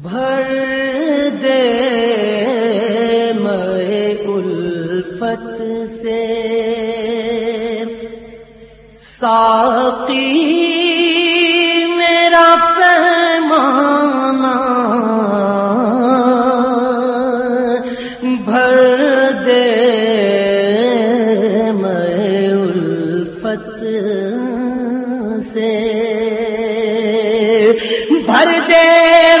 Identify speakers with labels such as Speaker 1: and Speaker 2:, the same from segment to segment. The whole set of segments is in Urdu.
Speaker 1: بھر دے میں الفت سے۔ ساقی میرا پیمانہ بھر دے میں الفت سے۔ بھر دے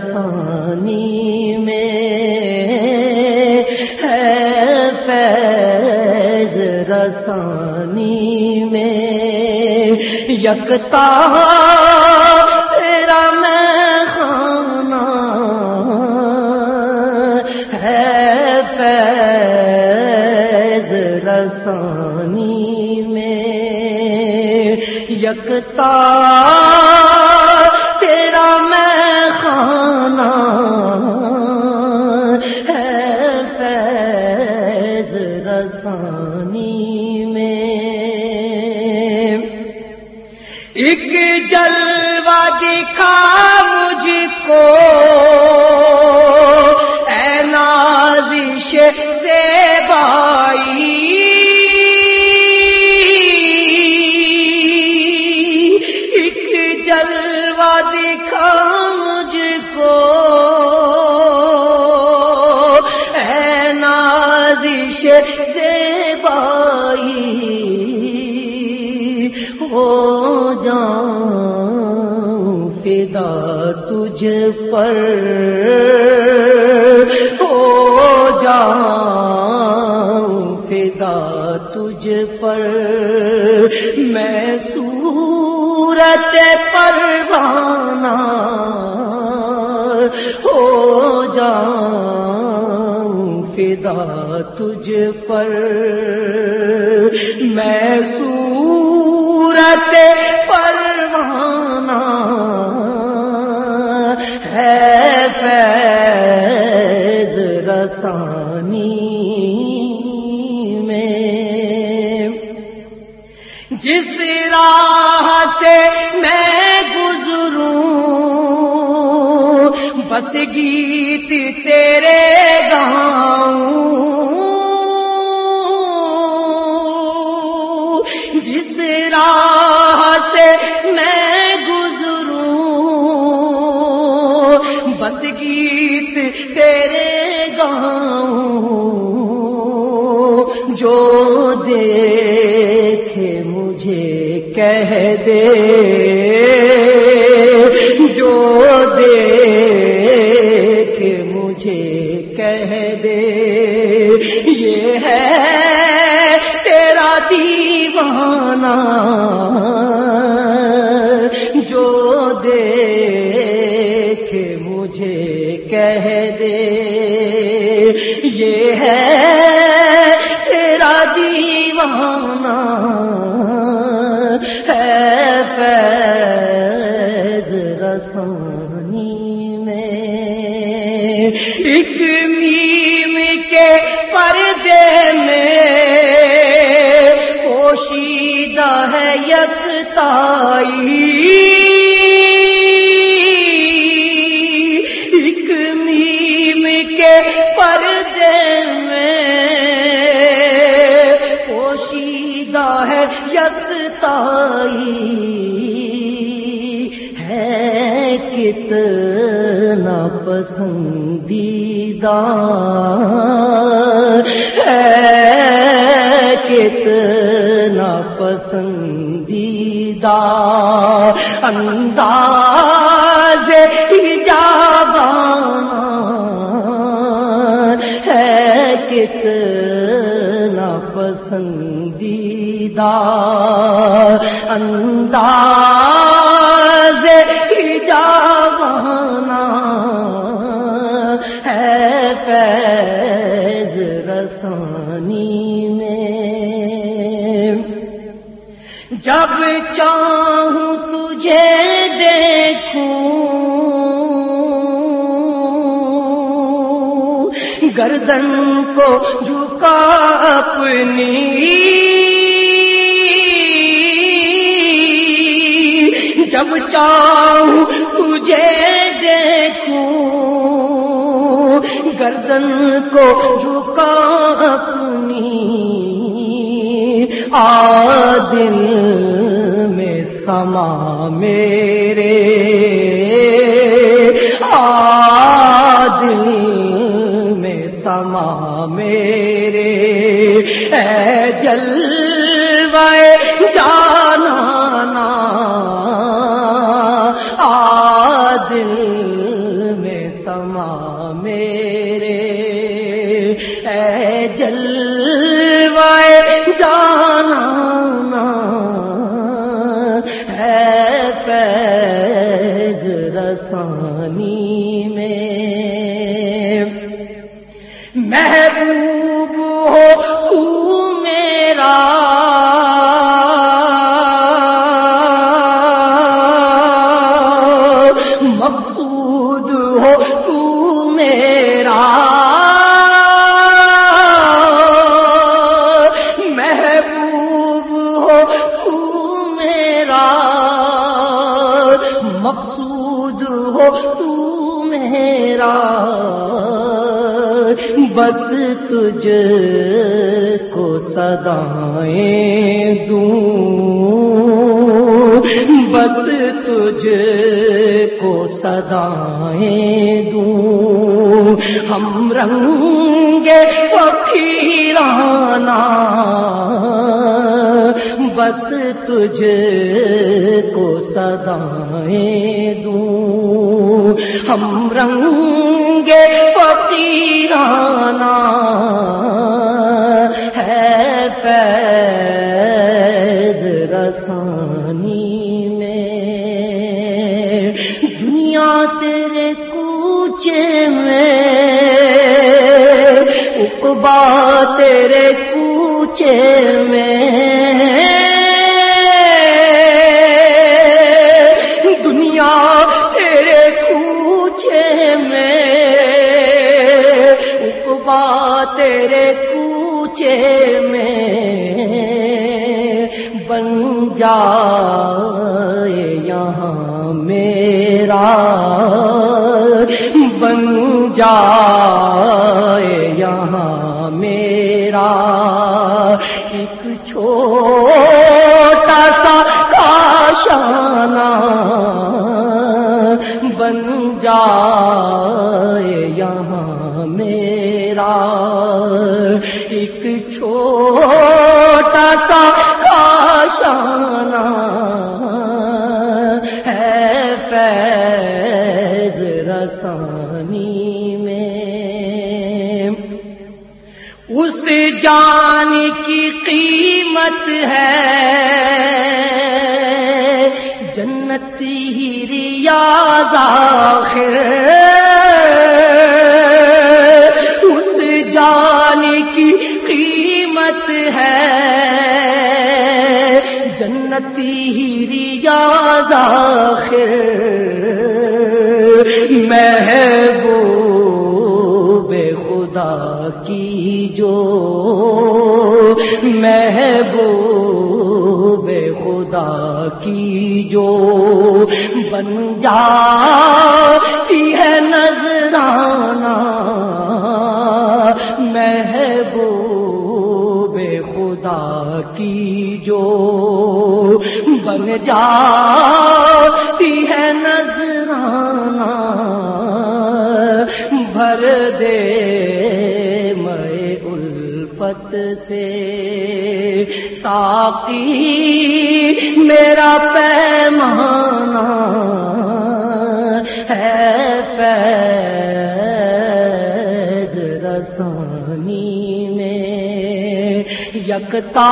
Speaker 1: رسانی میں ہے فیض رسانی میں یکتا تیرا میں خانہ ہے فیض رسانی میں یکتا رسانی میں۔ ایک جلوہ دکھا مجھ کو۔ اے نازش سے بائی ایک جلوہ دکھا تجھ پر ہو جاؤں، فدا تجھ پر۔ میں صورت پروانہ ہو جاؤں، فدا تجھ پر۔ میں صورت جس راہ سے میں گزروں، بس گیت تیرے گاؤں۔ جس راہ سے میں گزروں، بس گیت تیرے گاؤں۔ دیکھے مجھے کہہ دے یہ ہے تیرا دیوانہ جو دیکھے مجھے پوشیدہ ہے میم کے پردے میں پوشیدہ ہے یکتائی ہے کتنا پسندیدہ۔ ہے کتنا پسند پسندیدہ انداز جاب ہے کتنا پسندیدہ انداز جب چاہوں تجھے دیکھوں، گردن کو جھکا اپنی، جب چاہوں تجھے دیکھوں، گردن کو جھکا اپنی۔ آ میں سما میرے۔ آ میں سما میرے۔ اے جلوائے جانا آ میں سما میرے۔ اے جلوائے رسانی میں۔ محبوب ہو تو میرا۔ مقصود ہو تو میرا۔ محبوب ہو میرا۔ مقصود تو میرا بس تجھ کو سدائیں دوں۔ بس تجھ کو سدائیں دوں۔ ہم رنگ فقیرانا بس تجھ کو سدائیں دوں۔ ہم رنگ فقیرانا ہے فیض رسانی میں۔ دنیا تیرے کوچے میں، اقبا تیرے کوچے میں۔ میرا بن جائے یہاں میرا ایک چھوٹا سا کاشانہ بن جائے یہاں میرا ایک چھوٹا قیمت ہے۔ جنت ہی ریاض آخر۔ اس جان کی قیمت ہے۔ جنتی ہی ریاض آخر۔ محبوب خدا کی جو خدا کی جو بن جاتی ہے نظرانہ محبوب خدا کی جو بن جاتی الفت سے۔ ساقی میرا پیمانہ ہے فیض رسانی میں۔ یکتا